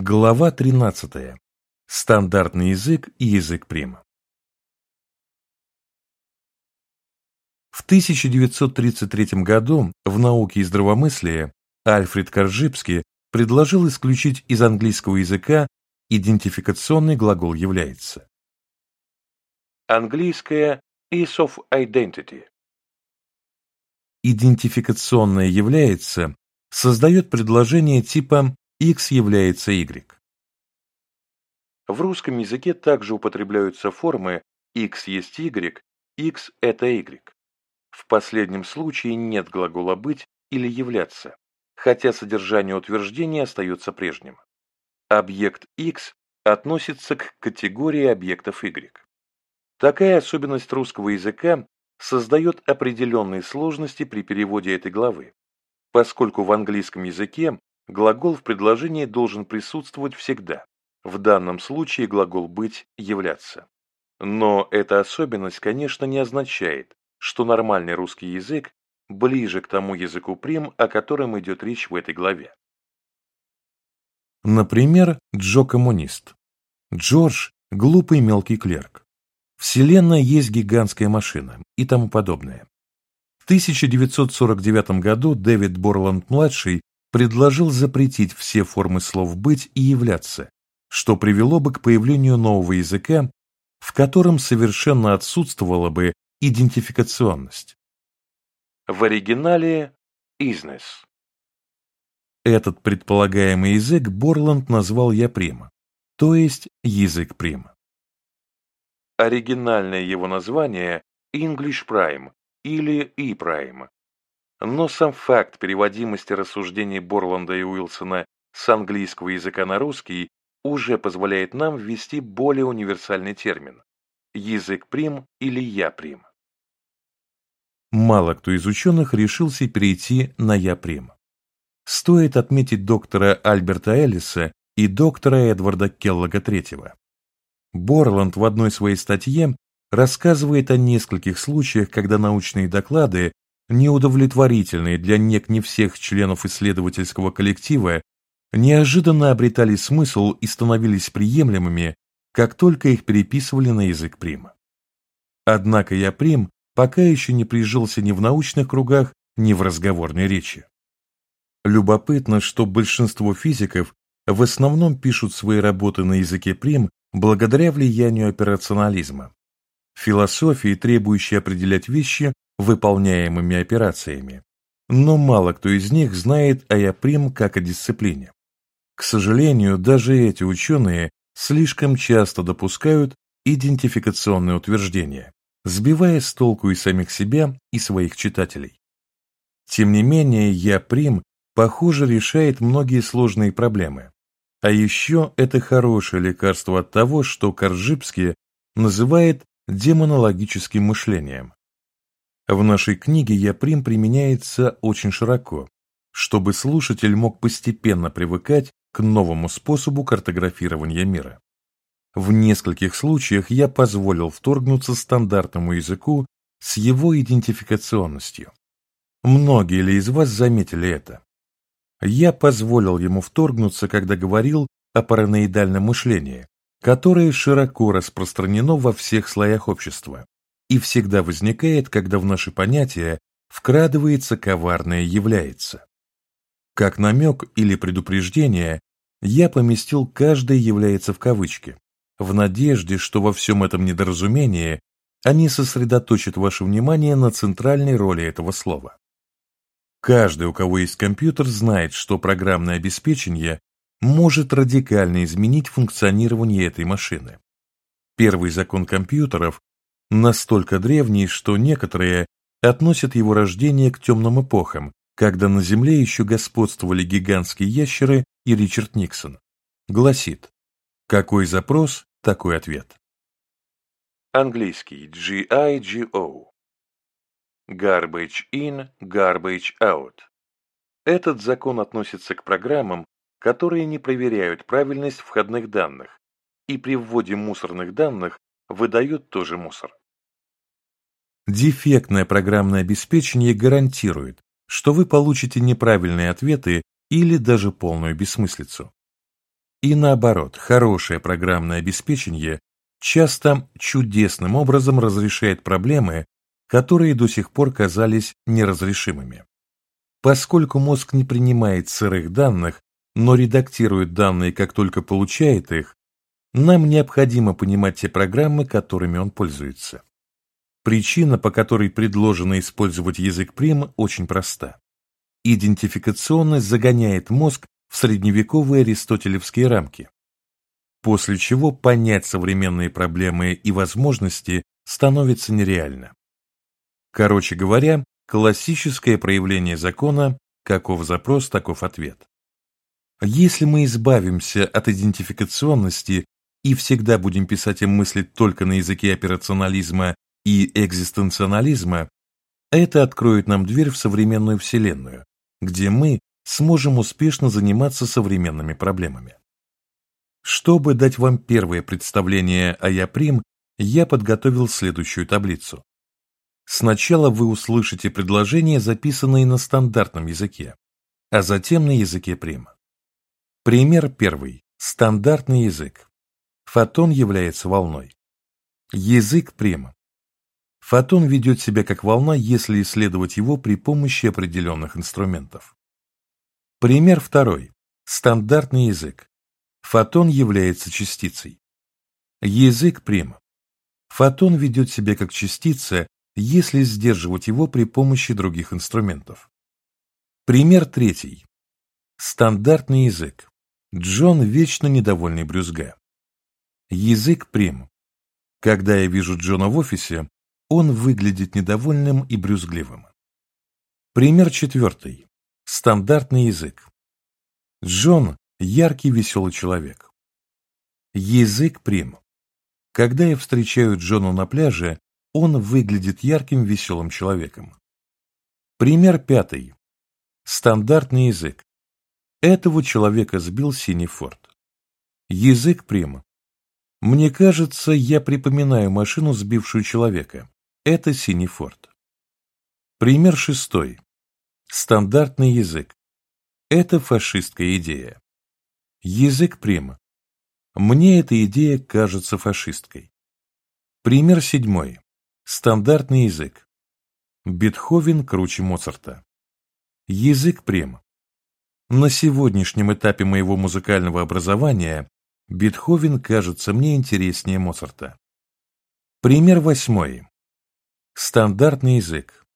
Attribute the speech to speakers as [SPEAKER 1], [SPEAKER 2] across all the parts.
[SPEAKER 1] Глава 13. Стандартный язык и язык прима. В 1933 году в науке и здравомыслии Альфред Коржибский предложил исключить из английского языка идентификационный глагол «является».
[SPEAKER 2] Английское is of identity.
[SPEAKER 1] Идентификационное «является» создает предложение типа x является y.
[SPEAKER 2] В русском языке также употребляются формы x есть y, x это y. В последнем случае нет глагола быть или являться, хотя содержание утверждения остается прежним. Объект x относится к категории объектов y. Такая особенность русского языка создает определенные сложности при переводе этой главы, поскольку в английском языке Глагол в предложении должен присутствовать всегда. В данном случае глагол «быть» – «являться». Но эта особенность, конечно, не означает, что нормальный русский язык ближе к тому языку прим, о котором идет речь в этой главе.
[SPEAKER 1] Например, Джо коммунист. Джордж – глупый мелкий клерк. Вселенная есть гигантская машина и тому подобное. В 1949 году Дэвид Борланд-младший предложил запретить все формы слов «быть» и «являться», что привело бы к появлению нового языка, в котором совершенно отсутствовала бы идентификационность.
[SPEAKER 2] В оригинале «изнес».
[SPEAKER 1] Этот предполагаемый язык Борланд назвал «яприма», то есть язык прима.
[SPEAKER 2] Оригинальное его название English Prime или E-Prime, но сам факт переводимости рассуждений Борланда и Уилсона с английского языка на русский уже позволяет нам ввести более универсальный термин – язык прим или я прим.
[SPEAKER 1] Мало кто из ученых решился перейти на я прим. Стоит отметить доктора Альберта Эллиса и доктора Эдварда Келлога III. Борланд в одной своей статье рассказывает о нескольких случаях, когда научные доклады неудовлетворительные для нек не всех членов исследовательского коллектива, неожиданно обретали смысл и становились приемлемыми, как только их переписывали на язык прима. Однако я прим пока еще не прижился ни в научных кругах, ни в разговорной речи. Любопытно, что большинство физиков в основном пишут свои работы на языке прим благодаря влиянию операционализма. Философии, требующей определять вещи выполняемыми операциями, но мало кто из них знает о Яприм как о дисциплине. К сожалению, даже эти ученые слишком часто допускают идентификационные утверждения, сбивая с толку и самих себя, и своих читателей. Тем не менее, Яприм, похоже, решает многие сложные проблемы. А еще это хорошее лекарство от того, что Коржибский называет демонологическим мышлением. В нашей книге «Я-прим» применяется очень широко, чтобы слушатель мог постепенно привыкать к новому способу картографирования мира. В нескольких случаях я позволил вторгнуться стандартному языку с его идентификационностью. Многие ли из вас заметили это? Я позволил ему вторгнуться, когда говорил о параноидальном мышлении, которое широко распространено во всех слоях общества, и всегда возникает, когда в наши понятия вкрадывается коварное является. Как намек или предупреждение, я поместил «каждое является» в кавычки, в надежде, что во всем этом недоразумении они сосредоточат ваше внимание на центральной роли этого слова. Каждый, у кого есть компьютер, знает, что программное обеспечение может радикально изменить функционирование этой машины. Первый закон компьютеров настолько древний, что некоторые относят его рождение к темным эпохам, когда на Земле еще господствовали гигантские ящеры и Ричард Никсон. Гласит, какой запрос, такой ответ.
[SPEAKER 2] Английский G-I-G-O. Garbage in, garbage out. Этот закон относится к программам, которые не проверяют правильность входных данных и при вводе мусорных данных выдают тоже мусор.
[SPEAKER 1] Дефектное программное обеспечение гарантирует, что вы получите неправильные ответы или даже полную бессмыслицу. И наоборот, хорошее программное обеспечение часто чудесным образом разрешает проблемы, которые до сих пор казались неразрешимыми. Поскольку мозг не принимает сырых данных, но редактирует данные, как только получает их, нам необходимо понимать те программы, которыми он пользуется. Причина, по которой предложено использовать язык прим, очень проста. Идентификационность загоняет мозг в средневековые аристотелевские рамки, после чего понять современные проблемы и возможности становится нереально. Короче говоря, классическое проявление закона «каков запрос, таков ответ». Если мы избавимся от идентификационности и всегда будем писать и мыслить только на языке операционализма и экзистенциализма, это откроет нам дверь в современную Вселенную, где мы сможем успешно заниматься современными проблемами. Чтобы дать вам первое представление о Яприм, я подготовил следующую таблицу. Сначала вы услышите предложения, записанные на стандартном языке, а затем на языке прим. Пример первый. Стандартный язык. Фотон является волной. Язык прим. Фотон ведет себя как волна, если исследовать его при помощи определенных инструментов. Пример второй. Стандартный язык. Фотон является частицей. Язык прим. Фотон ведет себя как частица, если сдерживать его при помощи других инструментов. Пример третий. Стандартный язык. Джон вечно недовольный брюзга. Язык прим. Когда я вижу Джона в офисе, он выглядит недовольным и брюзгливым. Пример четвертый. Стандартный язык. Джон – яркий веселый человек. Язык прим. Когда я встречаю Джона на пляже, он выглядит ярким веселым человеком. Пример пятый. Стандартный язык. Этого человека сбил синий форт. Язык прим. Мне кажется, я припоминаю машину, сбившую человека. Это синий форт. Пример шестой. Стандартный язык. Это фашистская идея. Язык прим. Мне эта идея кажется фашисткой. Пример седьмой. Стандартный язык. Бетховен круче Моцарта. Язык прим. На сегодняшнем этапе моего музыкального образования Бетховен кажется мне интереснее Моцарта. Пример восьмой. Стандартный язык.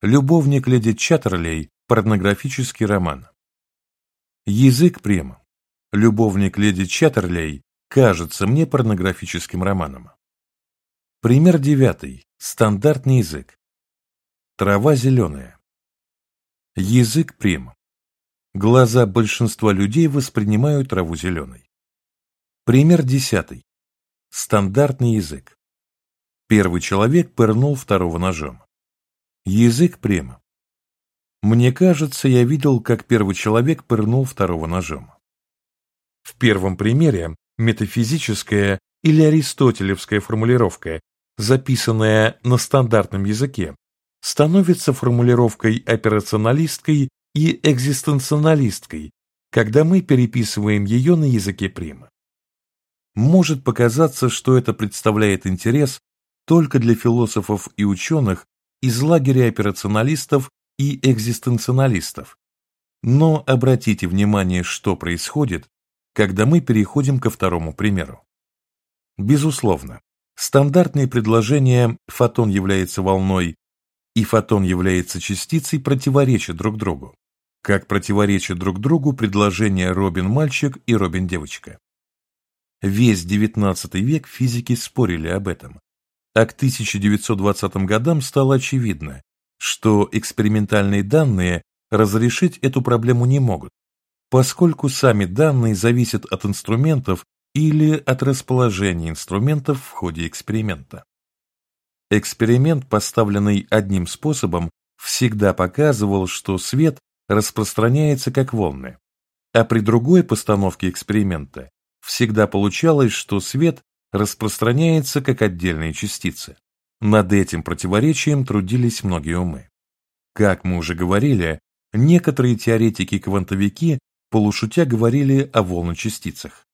[SPEAKER 1] Любовник леди Чаттерлей – порнографический роман. Язык прим. Любовник леди Чаттерлей кажется мне порнографическим романом. Пример девятый. Стандартный язык. Трава зеленая. Язык прим. Глаза большинства людей воспринимают траву зеленой. Пример десятый. Стандартный язык. Первый человек пырнул второго ножом. Язык прямо. Мне кажется, я видел, как первый человек пырнул второго ножом. В первом примере метафизическая или аристотелевская формулировка, записанная на стандартном языке, становится формулировкой операционалисткой и экзистенциалисткой, когда мы переписываем ее на языке прима. Может показаться, что это представляет интерес только для философов и ученых из лагеря операционалистов и экзистенциалистов. Но обратите внимание, что происходит, когда мы переходим ко второму примеру. Безусловно, стандартные предложения «фотон является волной» и «фотон является частицей» противоречат друг другу, как противоречат друг другу предложения «Робин-мальчик» и «Робин-девочка». Весь XIX век физики спорили об этом, а к 1920 годам стало очевидно, что экспериментальные данные разрешить эту проблему не могут, поскольку сами данные зависят от инструментов или от расположения инструментов в ходе эксперимента. Эксперимент, поставленный одним способом, всегда показывал, что свет распространяется как волны, а при другой постановке эксперимента всегда получалось, что свет распространяется как отдельные частицы. Над этим противоречием трудились многие умы. Как мы уже говорили, некоторые теоретики-квантовики полушутя говорили о волночастицах.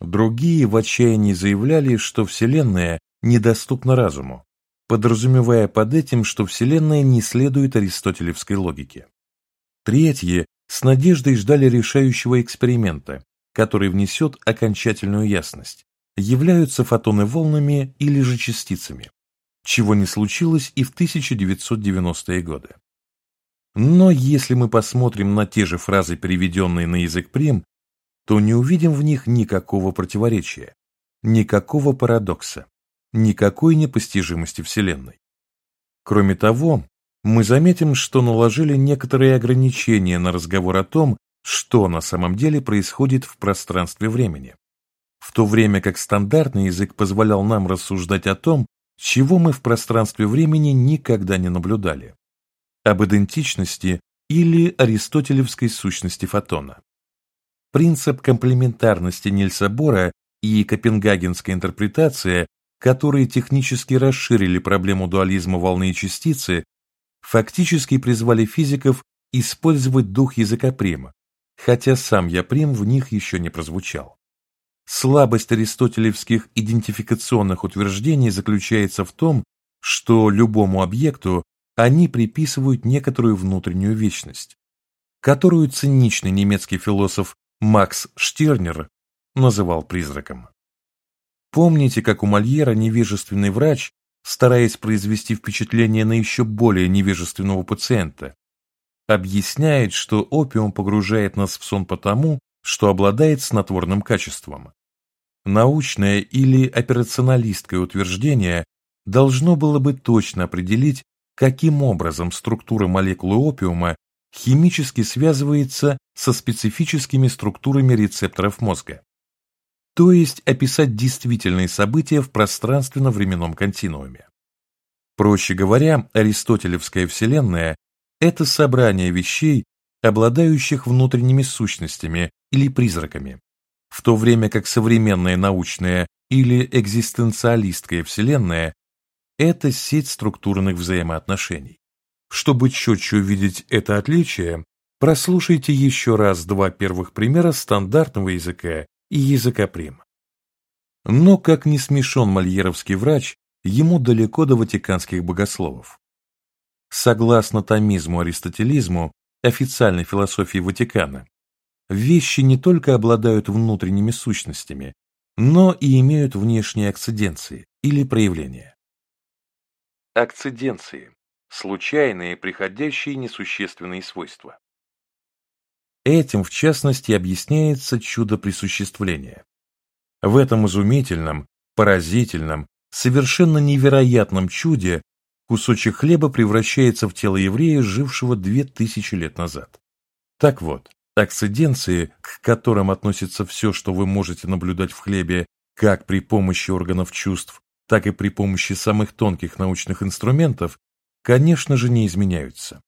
[SPEAKER 1] Другие в отчаянии заявляли, что Вселенная недоступна разуму, подразумевая под этим, что Вселенная не следует аристотелевской логике. Третьи с надеждой ждали решающего эксперимента, который внесет окончательную ясность, являются фотоны волнами или же частицами, чего не случилось и в 1990-е годы. Но если мы посмотрим на те же фразы, переведенные на язык прим, то не увидим в них никакого противоречия, никакого парадокса, никакой непостижимости Вселенной. Кроме того, мы заметим, что наложили некоторые ограничения на разговор о том, что на самом деле происходит в пространстве времени, в то время как стандартный язык позволял нам рассуждать о том, чего мы в пространстве времени никогда не наблюдали, об идентичности или аристотелевской сущности фотона. Принцип комплементарности Нильса Бора и копенгагенская интерпретация, которые технически расширили проблему дуализма волны и частицы, фактически призвали физиков использовать дух языка Прима, хотя сам я Прим в них еще не прозвучал. Слабость аристотелевских идентификационных утверждений заключается в том, что любому объекту они приписывают некоторую внутреннюю вечность, которую циничный немецкий философ Макс Штернер называл призраком. Помните, как у Мольера невежественный врач, стараясь произвести впечатление на еще более невежественного пациента, объясняет, что опиум погружает нас в сон потому, что обладает снотворным качеством. Научное или операционалистское утверждение должно было бы точно определить, каким образом структура молекулы опиума химически связывается со специфическими структурами рецепторов мозга, то есть описать действительные события в пространственно-временном континууме. Проще говоря, аристотелевская Вселенная – это собрание вещей, обладающих внутренними сущностями или призраками, в то время как современная научная или экзистенциалистская Вселенная – это сеть структурных взаимоотношений. Чтобы четче увидеть это отличие, прослушайте еще раз два первых примера стандартного языка и языка прим. Но, как не смешон мольеровский врач, ему далеко до ватиканских богословов. Согласно томизму-аристотелизму, официальной философии Ватикана, вещи не только обладают внутренними сущностями, но и имеют внешние акциденции или проявления.
[SPEAKER 2] Акциденции случайные, приходящие несущественные свойства.
[SPEAKER 1] Этим, в частности, объясняется чудо присуществления. В этом изумительном, поразительном, совершенно невероятном чуде кусочек хлеба превращается в тело еврея, жившего две тысячи лет назад. Так вот, акциденции, к которым относится все, что вы можете наблюдать в хлебе, как при помощи органов чувств, так и при помощи самых тонких научных инструментов, конечно же, не изменяются.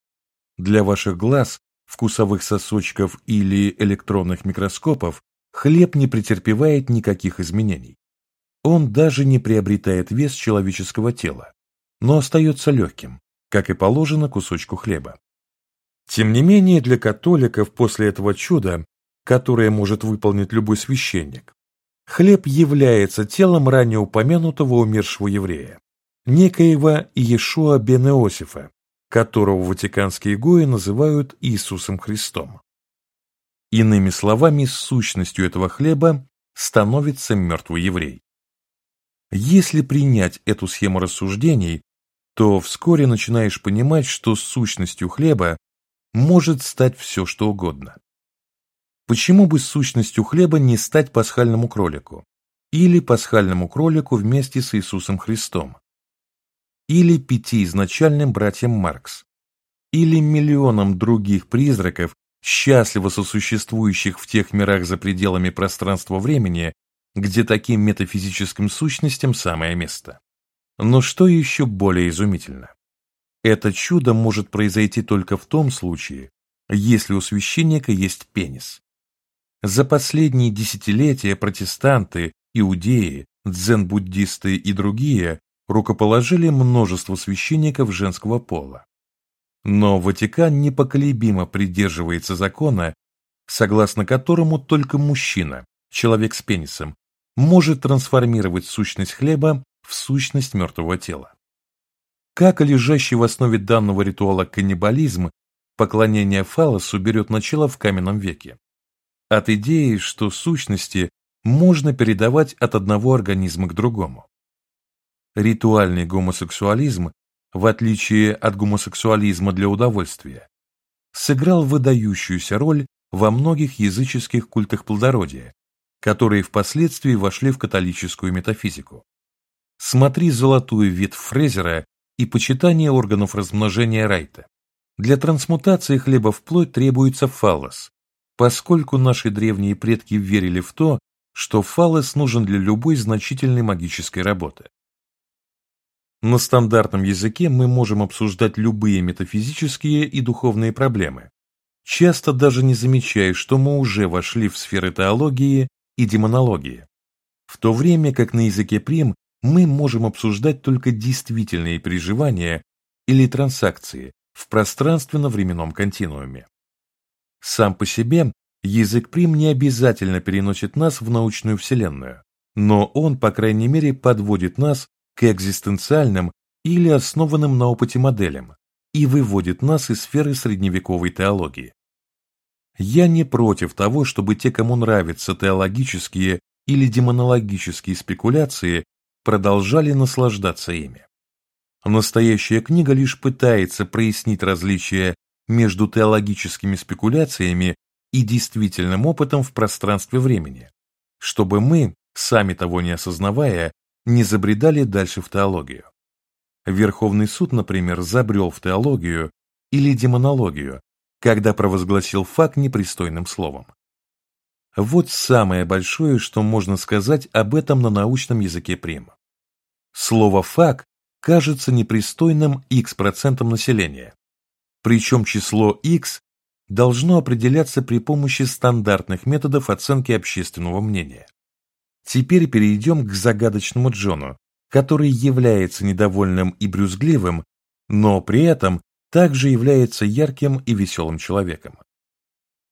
[SPEAKER 1] Для ваших глаз, вкусовых сосочков или электронных микроскопов хлеб не претерпевает никаких изменений. Он даже не приобретает вес человеческого тела, но остается легким, как и положено кусочку хлеба. Тем не менее, для католиков после этого чуда, которое может выполнить любой священник, хлеб является телом ранее упомянутого умершего еврея некоего Иешуа бен Иосифа, которого ватиканские гои называют Иисусом Христом. Иными словами, сущностью этого хлеба становится мертвый еврей. Если принять эту схему рассуждений, то вскоре начинаешь понимать, что сущностью хлеба может стать все, что угодно. Почему бы сущностью хлеба не стать пасхальному кролику? Или пасхальному кролику вместе с Иисусом Христом? или пяти изначальным братьям Маркс, или миллионам других призраков, счастливо сосуществующих в тех мирах за пределами пространства-времени, где таким метафизическим сущностям самое место. Но что еще более изумительно? Это чудо может произойти только в том случае, если у священника есть пенис. За последние десятилетия протестанты, иудеи, дзен-буддисты и другие рукоположили множество священников женского пола. Но Ватикан непоколебимо придерживается закона, согласно которому только мужчина, человек с пенисом, может трансформировать сущность хлеба в сущность мертвого тела. Как лежащий в основе данного ритуала каннибализм, поклонение фалосу берет начало в каменном веке. От идеи, что сущности можно передавать от одного организма к другому. Ритуальный гомосексуализм, в отличие от гомосексуализма для удовольствия, сыграл выдающуюся роль во многих языческих культах плодородия, которые впоследствии вошли в католическую метафизику. Смотри «Золотую ветвь Фрезера» и «Почитание органов размножения Райта». Для трансмутации хлеба в плоть требуется фаллос, поскольку наши древние предки верили в то, что фаллос нужен для любой значительной магической работы. На стандартном языке мы можем обсуждать любые метафизические и духовные проблемы, часто даже не замечая, что мы уже вошли в сферы теологии и демонологии, в то время как на языке прим мы можем обсуждать только действительные переживания или транзакции в пространственно-временном континууме. Сам по себе язык прим не обязательно переносит нас в научную вселенную, но он, по крайней мере, подводит нас к экзистенциальным или основанным на опыте моделям и выводит нас из сферы средневековой теологии. Я не против того, чтобы те, кому нравятся теологические или демонологические спекуляции, продолжали наслаждаться ими. Настоящая книга лишь пытается прояснить различия между теологическими спекуляциями и действительным опытом в пространстве времени, чтобы мы, сами того не осознавая, не забредали дальше в теологию. Верховный суд, например, забрел в теологию или демонологию, когда провозгласил факт непристойным словом. Вот самое большое, что можно сказать об этом на научном языке прима. Слово «фак» кажется непристойным x процентом населения, причем число x должно определяться при помощи стандартных методов оценки общественного мнения. Теперь перейдем к загадочному Джону, который является недовольным и брюзгливым, но при этом также является ярким и веселым человеком.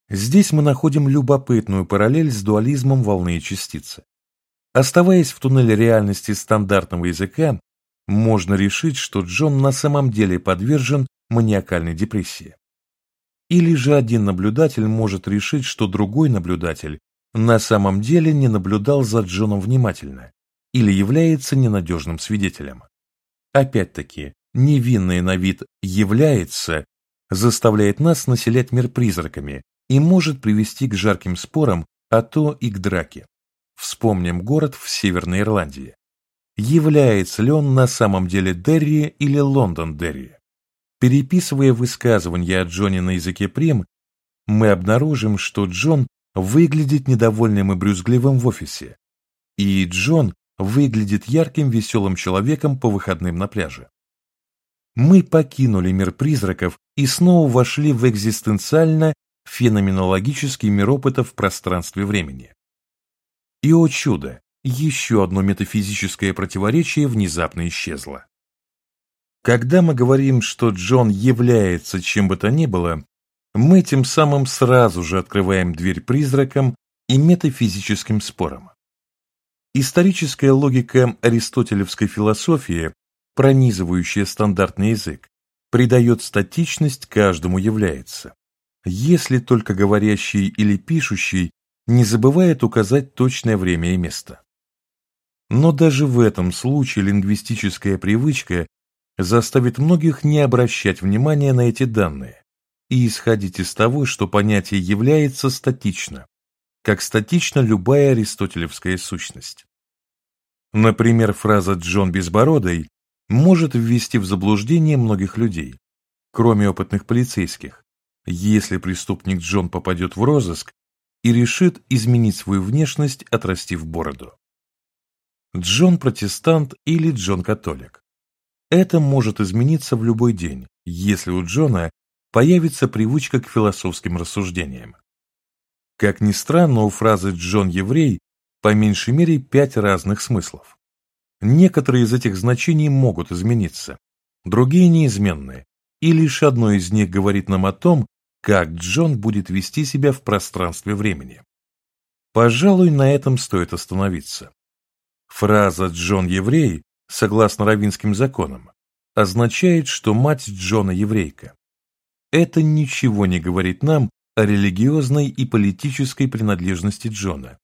[SPEAKER 1] Здесь мы находим любопытную параллель с дуализмом волны и частицы. Оставаясь в туннеле реальности стандартного языка, можно решить, что Джон на самом деле подвержен маниакальной депрессии. Или же один наблюдатель может решить, что другой наблюдатель на самом деле не наблюдал за Джоном внимательно или является ненадежным свидетелем. Опять-таки, невинный на вид «является» заставляет нас населять мир призраками и может привести к жарким спорам, а то и к драке. Вспомним город в Северной Ирландии. Является ли он на самом деле Дерри или Лондон Дерри? Переписывая высказывания о Джоне на языке прим, мы обнаружим, что Джон выглядит недовольным и брюзгливым в офисе, и Джон выглядит ярким веселым человеком по выходным на пляже. Мы покинули мир призраков и снова вошли в экзистенциально-феноменологический мир опыта в пространстве времени. И, о чудо, еще одно метафизическое противоречие внезапно исчезло. Когда мы говорим, что Джон является чем бы то ни было, мы тем самым сразу же открываем дверь призракам и метафизическим спорам. Историческая логика аристотелевской философии пронизывающая стандартный язык, придает статичность каждому является, если только говорящий или пишущий не забывает указать точное время и место. Но даже в этом случае лингвистическая привычка заставит многих не обращать внимания на эти данные и исходить из того, что понятие является статично, как статична любая аристотелевская сущность. Например, фраза «Джон Безбородый» может ввести в заблуждение многих людей, кроме опытных полицейских, если преступник Джон попадет в розыск и решит изменить свою внешность, отрастив бороду. Джон протестант или Джон католик. Это может измениться в любой день, если у Джона появится привычка к философским рассуждениям. Как ни странно, у фразы «Джон еврей» по меньшей мере пять разных смыслов. Некоторые из этих значений могут измениться, другие неизменны, и лишь одно из них говорит нам о том, как Джон будет вести себя в пространстве времени. Пожалуй, на этом стоит остановиться. Фраза «Джон еврей», согласно равинским законам, означает, что мать Джона еврейка. Это ничего не говорит нам о религиозной и политической принадлежности Джона,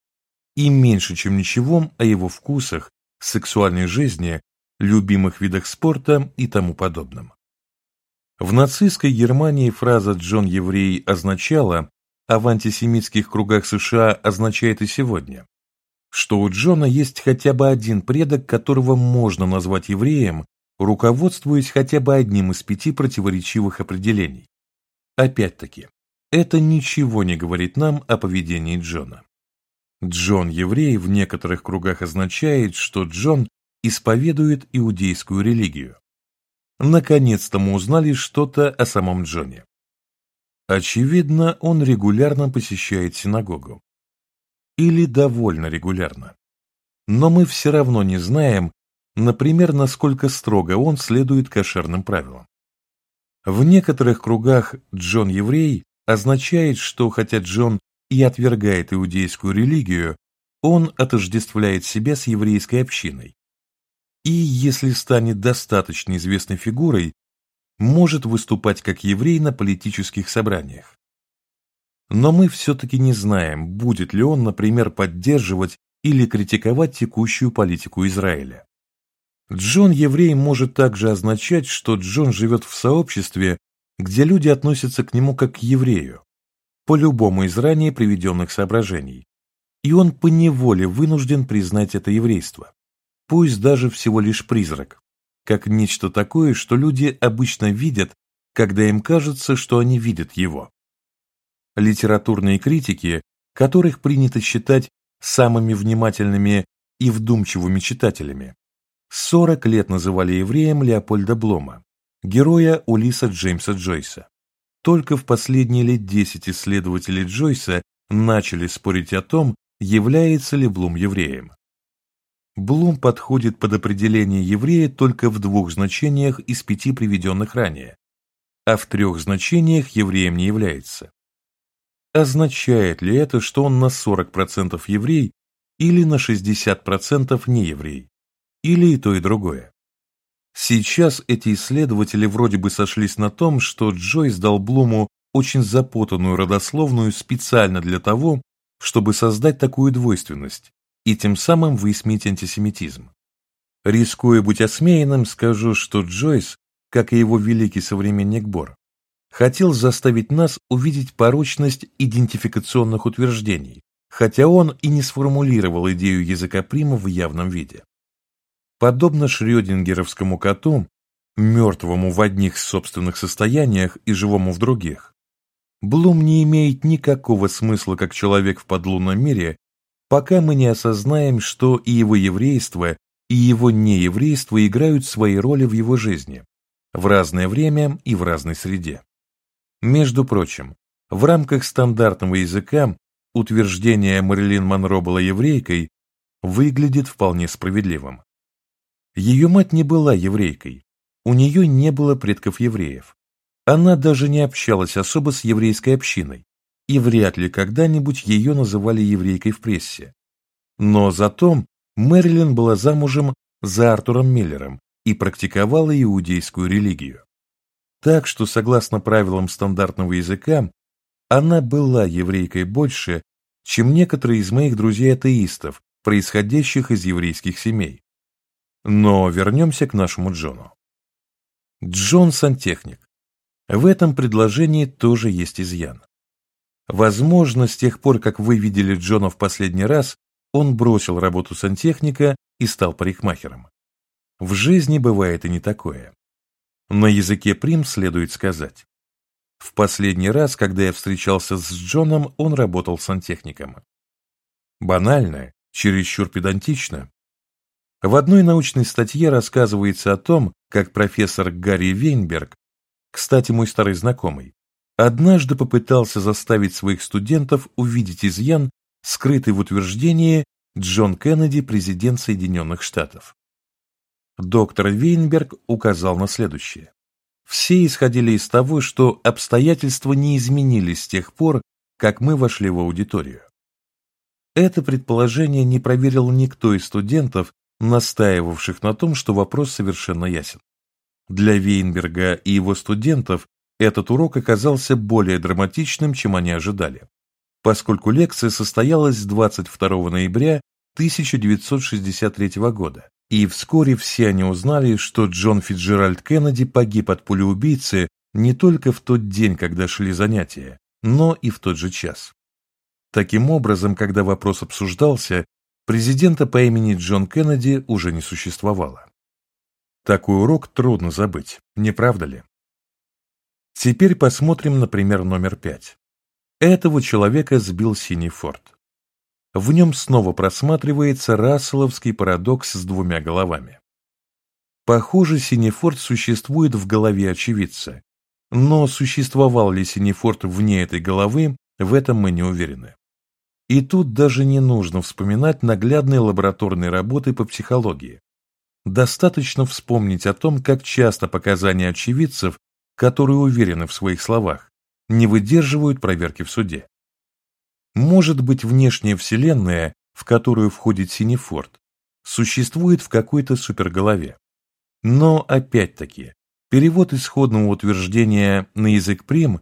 [SPEAKER 1] и меньше, чем ничего о его вкусах, сексуальной жизни, любимых видах спорта и тому подобном. В нацистской Германии фраза «Джон еврей» означала, а в антисемитских кругах США означает и сегодня, что у Джона есть хотя бы один предок, которого можно назвать евреем, руководствуясь хотя бы одним из пяти противоречивых определений. Опять-таки, это ничего не говорит нам о поведении Джона. Джон еврей в некоторых кругах означает, что Джон исповедует иудейскую религию. Наконец-то мы узнали что-то о самом Джоне. Очевидно, он регулярно посещает синагогу. Или довольно регулярно. Но мы все равно не знаем, например, насколько строго он следует кошерным правилам. В некоторых кругах «Джон еврей» означает, что хотя Джон и отвергает иудейскую религию, он отождествляет себя с еврейской общиной. И, если станет достаточно известной фигурой, может выступать как еврей на политических собраниях. Но мы все-таки не знаем, будет ли он, например, поддерживать или критиковать текущую политику Израиля. Джон еврей может также означать, что Джон живет в сообществе, где люди относятся к нему как к еврею, по любому из ранее приведенных соображений, и он поневоле вынужден признать это еврейство, пусть даже всего лишь призрак, как нечто такое, что люди обычно видят, когда им кажется, что они видят его. Литературные критики, которых принято считать самыми внимательными и вдумчивыми читателями, 40 лет называли евреем Леопольда Блома, героя Улиса Джеймса Джойса. Только в последние лет десять исследователи Джойса начали спорить о том, является ли Блум евреем. Блум подходит под определение еврея только в двух значениях из пяти приведенных ранее, а в трех значениях евреем не является. Означает ли это, что он на 40% еврей или на 60% не еврей, или и то и другое? Сейчас эти исследователи вроде бы сошлись на том, что Джойс дал Блуму очень запутанную родословную специально для того, чтобы создать такую двойственность и тем самым высмеять антисемитизм. Рискуя быть осмеянным, скажу, что Джойс, как и его великий современник Бор, хотел заставить нас увидеть порочность идентификационных утверждений, хотя он и не сформулировал идею языка прима в явном виде. Подобно шрёдингеровскому коту, мертвому в одних собственных состояниях и живому в других, Блум не имеет никакого смысла как человек в подлунном мире, пока мы не осознаем, что и его еврейство, и его нееврейство играют свои роли в его жизни, в разное время и в разной среде. Между прочим, в рамках стандартного языка утверждение Мэрилин Монро была еврейкой выглядит вполне справедливым. Ее мать не была еврейкой, у нее не было предков евреев. Она даже не общалась особо с еврейской общиной, и вряд ли когда-нибудь ее называли еврейкой в прессе. Но зато Мэрилин была замужем за Артуром Миллером и практиковала иудейскую религию. Так что, согласно правилам стандартного языка, она была еврейкой больше, чем некоторые из моих друзей-атеистов, происходящих из еврейских семей. Но вернемся к нашему Джону. Джон сантехник. В этом предложении тоже есть изъян. Возможно, с тех пор, как вы видели Джона в последний раз, он бросил работу сантехника и стал парикмахером. В жизни бывает и не такое. На языке прим следует сказать. В последний раз, когда я встречался с Джоном, он работал сантехником. Банально, чересчур педантично, в одной научной статье рассказывается о том, как профессор Гарри Вейнберг, кстати, мой старый знакомый, однажды попытался заставить своих студентов увидеть изъян, скрытый в утверждении Джон Кеннеди, президент Соединенных Штатов. Доктор Вейнберг указал на следующее. Все исходили из того, что обстоятельства не изменились с тех пор, как мы вошли в аудиторию. Это предположение не проверил никто из студентов, настаивавших на том, что вопрос совершенно ясен. Для Вейнберга и его студентов этот урок оказался более драматичным, чем они ожидали, поскольку лекция состоялась 22 ноября 1963 года, и вскоре все они узнали, что Джон Фитджеральд Кеннеди погиб от пулеубийцы не только в тот день, когда шли занятия, но и в тот же час. Таким образом, когда вопрос обсуждался, президента по имени Джон Кеннеди уже не существовало. Такой урок трудно забыть, не правда ли? Теперь посмотрим на пример номер пять. Этого человека сбил синий форт. В нем снова просматривается расселовский парадокс с двумя головами. Похоже, синий форт существует в голове очевидца, но существовал ли синий форт вне этой головы, в этом мы не уверены. И тут даже не нужно вспоминать наглядные лабораторные работы по психологии. Достаточно вспомнить о том, как часто показания очевидцев, которые уверены в своих словах, не выдерживают проверки в суде. Может быть, внешняя вселенная, в которую входит Синефорд, существует в какой-то суперголове. Но, опять-таки, перевод исходного утверждения на язык прим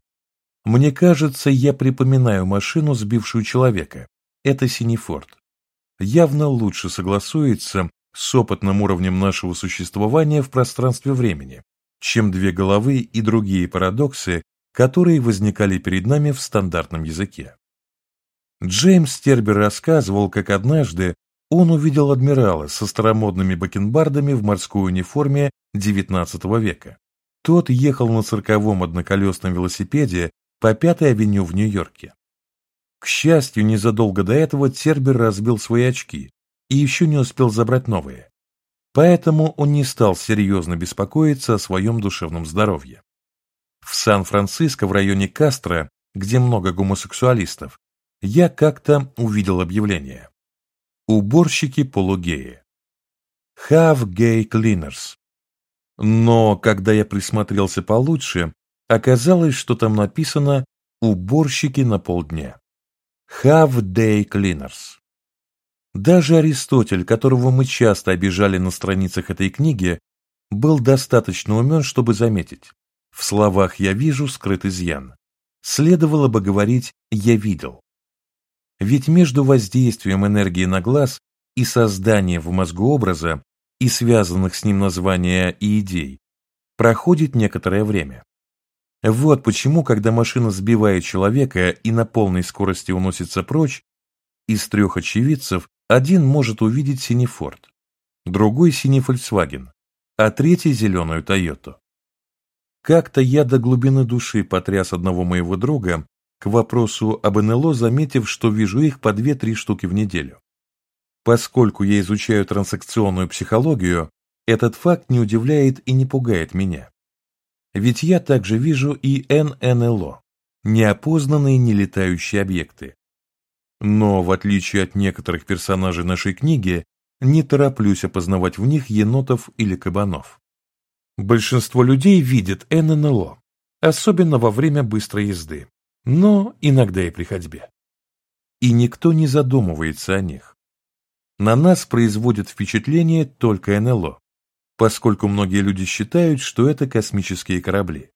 [SPEAKER 1] мне кажется, я припоминаю машину, сбившую человека. Это Синефорд. Явно лучше согласуется с опытным уровнем нашего существования в пространстве времени, чем две головы и другие парадоксы, которые возникали перед нами в стандартном языке. Джеймс Тербер рассказывал, как однажды он увидел адмирала со старомодными бакенбардами в морской униформе XIX века. Тот ехал на цирковом одноколесном велосипеде по Пятой авеню в Нью-Йорке. К счастью, незадолго до этого Тербер разбил свои очки и еще не успел забрать новые. Поэтому он не стал серьезно беспокоиться о своем душевном здоровье. В Сан-Франциско в районе Кастро, где много гомосексуалистов, я как-то увидел объявление. Уборщики полугеи. Have gay cleaners. Но когда я присмотрелся получше, Оказалось, что там написано «уборщики на полдня». Have day cleaners. Даже Аристотель, которого мы часто обижали на страницах этой книги, был достаточно умен, чтобы заметить. В словах «я вижу» скрыт изъян. Следовало бы говорить «я видел». Ведь между воздействием энергии на глаз и созданием в мозгу образа и связанных с ним названия и идей проходит некоторое время. Вот почему, когда машина сбивает человека и на полной скорости уносится прочь, из трех очевидцев один может увидеть синий Форд, другой синий Volkswagen, а третий зеленую Тойоту. Как-то я до глубины души потряс одного моего друга к вопросу об НЛО, заметив, что вижу их по две-три штуки в неделю. Поскольку я изучаю трансакционную психологию, этот факт не удивляет и не пугает меня. Ведь я также вижу и ННЛО, неопознанные нелетающие объекты. Но, в отличие от некоторых персонажей нашей книги, не тороплюсь опознавать в них енотов или кабанов. Большинство людей видят ННЛО, особенно во время быстрой езды, но иногда и при ходьбе. И никто не задумывается о них. На нас производит впечатление только НЛО, поскольку многие люди считают, что это космические корабли.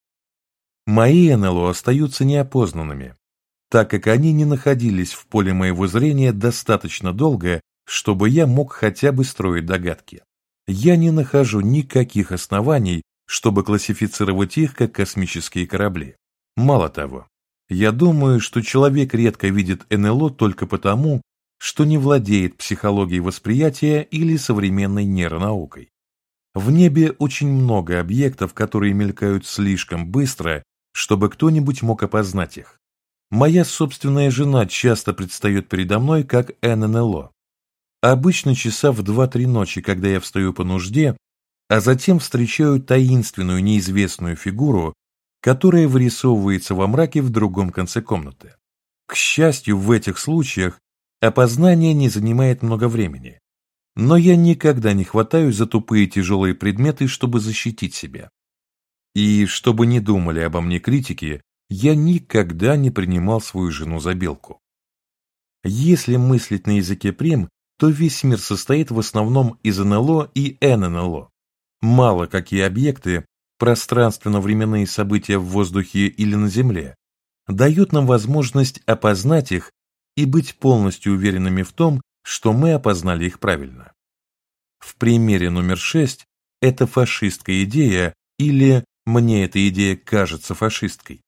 [SPEAKER 1] Мои НЛО остаются неопознанными, так как они не находились в поле моего зрения достаточно долго, чтобы я мог хотя бы строить догадки. Я не нахожу никаких оснований, чтобы классифицировать их как космические корабли. Мало того, я думаю, что человек редко видит НЛО только потому, что не владеет психологией восприятия или современной нейронаукой. В небе очень много объектов, которые мелькают слишком быстро, чтобы кто-нибудь мог опознать их. Моя собственная жена часто предстает передо мной как ННЛО. Обычно часа в 2-3 ночи, когда я встаю по нужде, а затем встречаю таинственную неизвестную фигуру, которая вырисовывается во мраке в другом конце комнаты. К счастью, в этих случаях опознание не занимает много времени, но я никогда не хватаюсь за тупые тяжелые предметы, чтобы защитить себя. И чтобы не думали обо мне критики, я никогда не принимал свою жену за белку. Если мыслить на языке прим, то весь мир состоит в основном из НЛО и ННЛО. Мало какие объекты, пространственно-временные события в воздухе или на Земле, дают нам возможность опознать их и быть полностью уверенными в том, что мы опознали их правильно. В примере номер 6 это фашистская идея или «мне эта идея кажется фашисткой».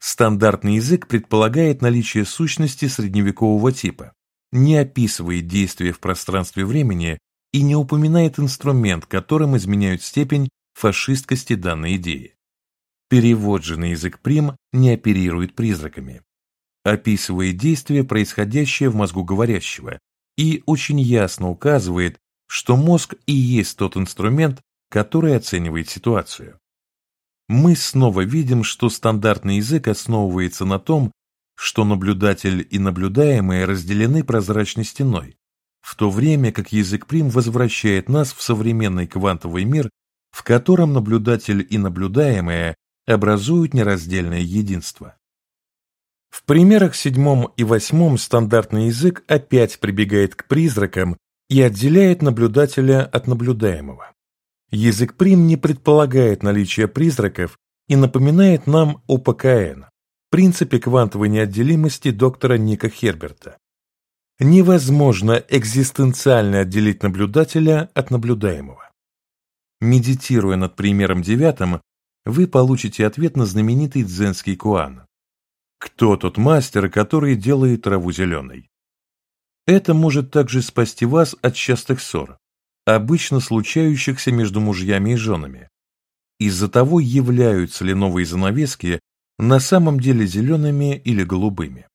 [SPEAKER 1] Стандартный язык предполагает наличие сущности средневекового типа, не описывает действия в пространстве времени и не упоминает инструмент, которым изменяют степень фашисткости данной идеи. Перевод же на язык прим не оперирует призраками, описывает действия, происходящее в мозгу говорящего, и очень ясно указывает, что мозг и есть тот инструмент, который оценивает ситуацию. Мы снова видим, что стандартный язык основывается на том, что наблюдатель и наблюдаемое разделены прозрачной стеной, в то время как язык прим возвращает нас в современный квантовый мир, в котором наблюдатель и наблюдаемое образуют нераздельное единство. В примерах седьмом и восьмом стандартный язык опять прибегает к призракам и отделяет наблюдателя от наблюдаемого. Язык прим не предполагает наличие призраков и напоминает нам о ПКН, принципе квантовой неотделимости доктора Ника Херберта. Невозможно экзистенциально отделить наблюдателя от наблюдаемого. Медитируя над примером девятым, вы получите ответ на знаменитый дзенский куан. Кто тот мастер, который делает траву зеленой? Это может также спасти вас от частых ссор, обычно случающихся между мужьями и женами. Из-за того, являются ли новые занавески на самом деле зелеными или голубыми.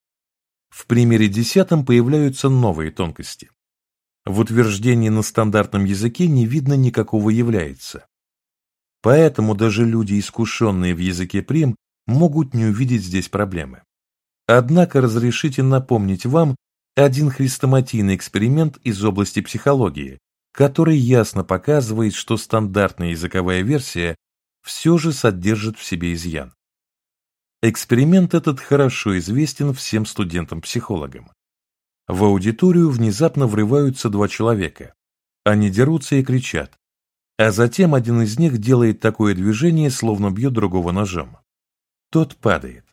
[SPEAKER 1] В примере десятом появляются новые тонкости. В утверждении на стандартном языке не видно никакого является. Поэтому даже люди, искушенные в языке прим, могут не увидеть здесь проблемы. Однако разрешите напомнить вам один хрестоматийный эксперимент из области психологии, который ясно показывает, что стандартная языковая версия все же содержит в себе изъян. Эксперимент этот хорошо известен всем студентам-психологам. В аудиторию внезапно врываются два человека. Они дерутся и кричат. А затем один из них делает такое движение, словно бьет другого ножом. Тот падает.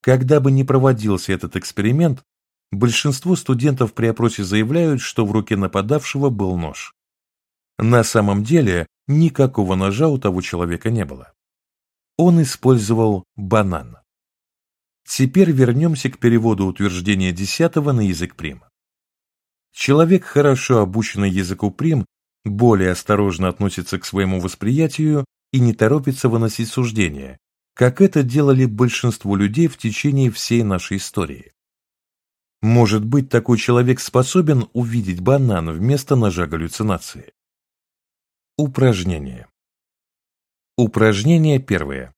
[SPEAKER 1] Когда бы ни проводился этот эксперимент, большинство студентов при опросе заявляют, что в руке нападавшего был нож. На самом деле никакого ножа у того человека не было он использовал банан. Теперь вернемся к переводу утверждения десятого на язык прим. Человек, хорошо обученный языку прим, более осторожно относится к своему восприятию и не торопится выносить суждения, как это делали большинство людей в течение всей нашей истории. Может быть, такой человек способен увидеть банан вместо ножа галлюцинации. Упражнение. Упражнение первое.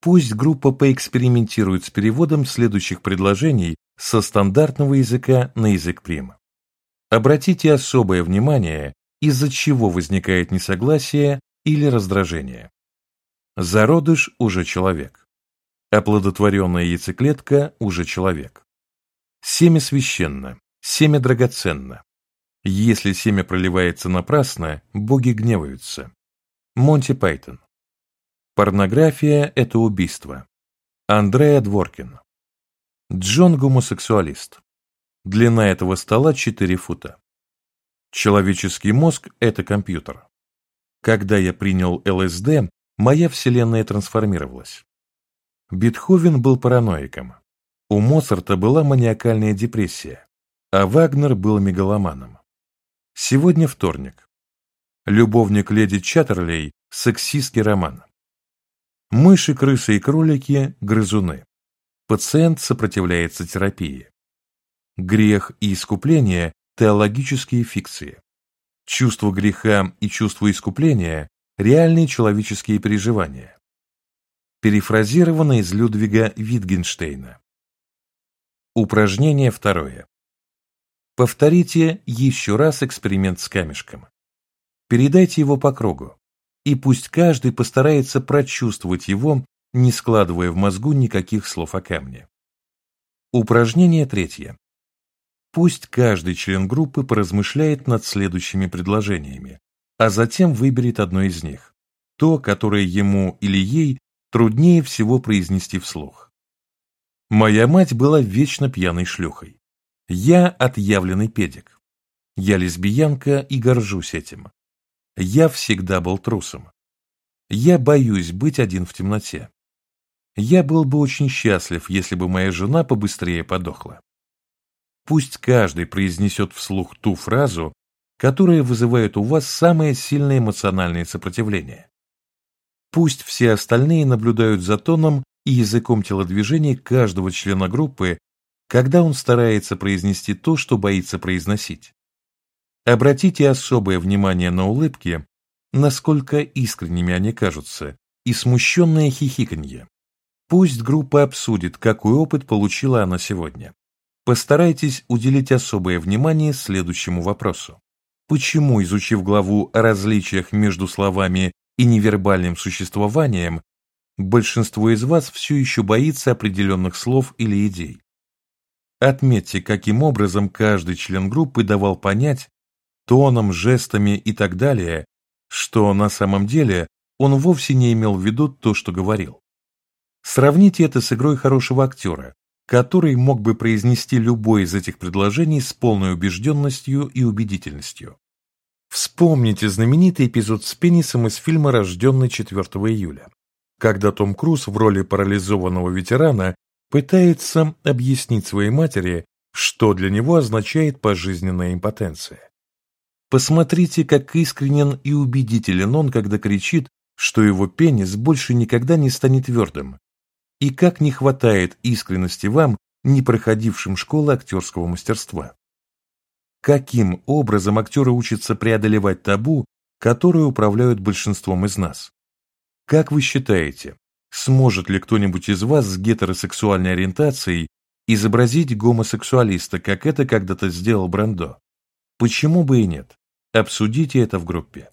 [SPEAKER 1] Пусть группа поэкспериментирует с переводом следующих предложений со стандартного языка на язык прима. Обратите особое внимание, из-за чего возникает несогласие или раздражение. Зародыш уже человек. Оплодотворенная яйцеклетка уже человек. Семя священно, семя драгоценно. Если семя проливается напрасно, боги гневаются. Монти Пайтон. Порнография – это убийство. Андреа Дворкин. Джон гомосексуалист. Длина этого стола 4 фута. Человеческий мозг – это компьютер. Когда я принял ЛСД, моя вселенная трансформировалась. Бетховен был параноиком. У Моцарта была маниакальная депрессия, а Вагнер был мегаломаном. Сегодня вторник. Любовник леди Чаттерлей – сексистский роман. Мыши, крысы и кролики – грызуны. Пациент сопротивляется терапии. Грех и искупление – теологические фикции. Чувство греха и чувство искупления – реальные человеческие переживания. Перефразировано из Людвига Витгенштейна. Упражнение второе. Повторите еще раз эксперимент с камешком. Передайте его по кругу. и пусть каждый постарается прочувствовать его, не складывая в мозгу никаких слов о камне. Упражнение третье. Пусть каждый член группы поразмышляет над следующими предложениями, а затем выберет одно из них, то, которое ему или ей труднее всего произнести вслух. Моя мать была вечно пьяной шлюхой. Я отъявленный педик. Я лесбиянка и горжусь этим. Я всегда был трусом. Я боюсь быть один в темноте. Я был бы очень счастлив, если бы моя жена побыстрее подохла. Пусть каждый произнесет вслух ту фразу, которая вызывает у вас самое сильное эмоциональное сопротивление. Пусть все остальные наблюдают за тоном и языком телодвижения каждого члена группы, когда он старается произнести то, что боится произносить. Обратите особое внимание на улыбки, насколько искренними они кажутся, и смущенное хихиканье. Пусть группа обсудит, какой опыт получила она сегодня. Постарайтесь уделить особое внимание следующему вопросу. Почему, изучив главу о различиях между словами и невербальным существованием, большинство из вас все еще боится определенных слов или идей? Отметьте, каким образом каждый член группы давал понять, тоном, жестами и так далее, что на самом деле он вовсе не имел в виду то, что говорил. Сравните это с игрой хорошего актера, который мог бы произнести любое из этих предложений с полной убежденностью и убедительностью. Вспомните знаменитый эпизод с пенисом из фильма «Рожденный 4 июля», когда Том Круз в роли парализованного ветерана пытается объяснить своей матери, что для него означает пожизненная импотенция. Посмотрите, как искренен и убедителен он, когда кричит, что его пенис больше никогда не станет твердым, и как не хватает искренности вам, не проходившим школы актерского мастерства. Каким образом актеры учатся преодолевать табу, которые управляют большинством из нас? Как вы считаете, сможет ли кто-нибудь из вас с гетеросексуальной ориентацией изобразить гомосексуалиста, как это когда-то сделал Брандо? Почему бы и нет? Обсудите это в группе.